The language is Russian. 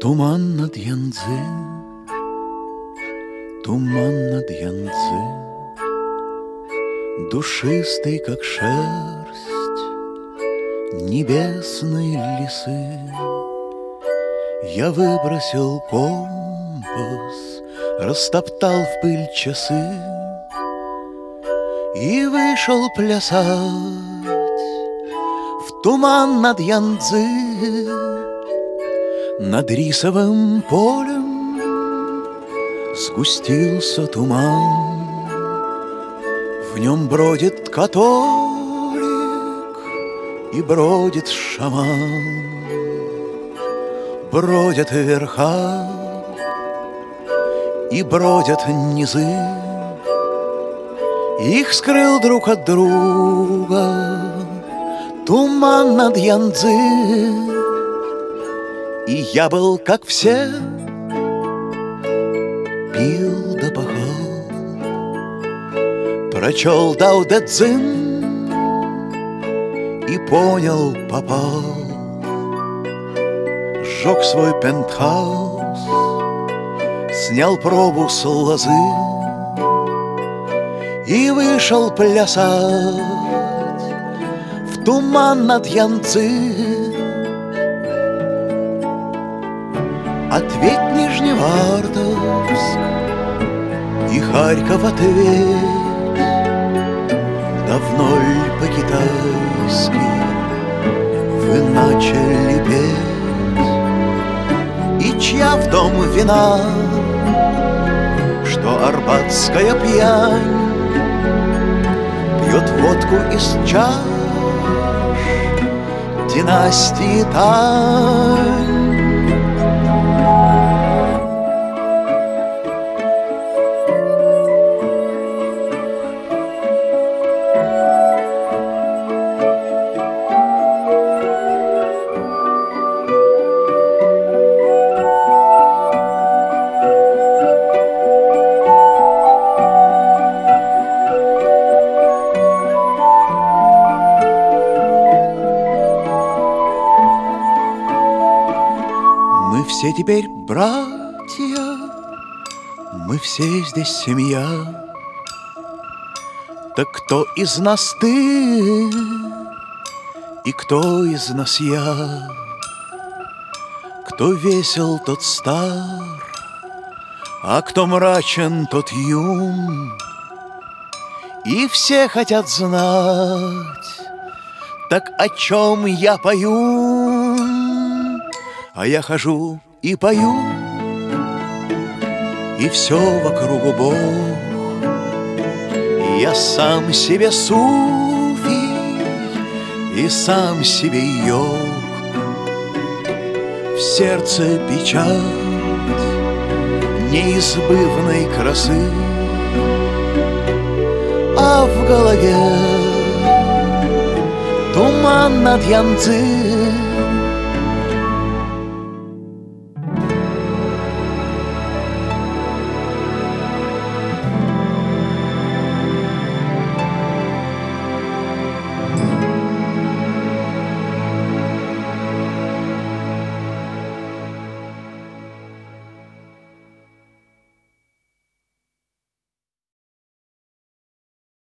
Туман над Янцзы, туман над Янцзы, Душистый, как шерсть небесной лисы. Я выбросил компас, растоптал в пыль часы И вышел плясать в туман над Янцзы. Над рисовым полем сгустился туман, В нем бродит католик и бродит шаман. Бродят верха и бродят низы, Их скрыл друг от друга туман над Янцзы. И я был, как все, пил да пахал, Прочел Дао Дэ Цзин и понял, попал. Сжег свой пентхаус, снял пробу с лозы И вышел плясать в туман над Янцзы. Ответь Нижневартовск И Харьков ответь. Давно ли по-китайски Вы начали петь? И чья в дом вина Что арбатская пьянь Пьет водку из чаш Династии Тань Мы все теперь братья, мы все здесь семья. Так кто из нас ты и кто из нас я? Кто весел, тот стар, а кто мрачен, тот юн. И все хотят знать, так о чем я пою? А я хожу и пою, и все вокруг Бог. Я сам себе суфий и сам себе йог. В сердце печать неизбывной красы, А в голове туман над Янцзы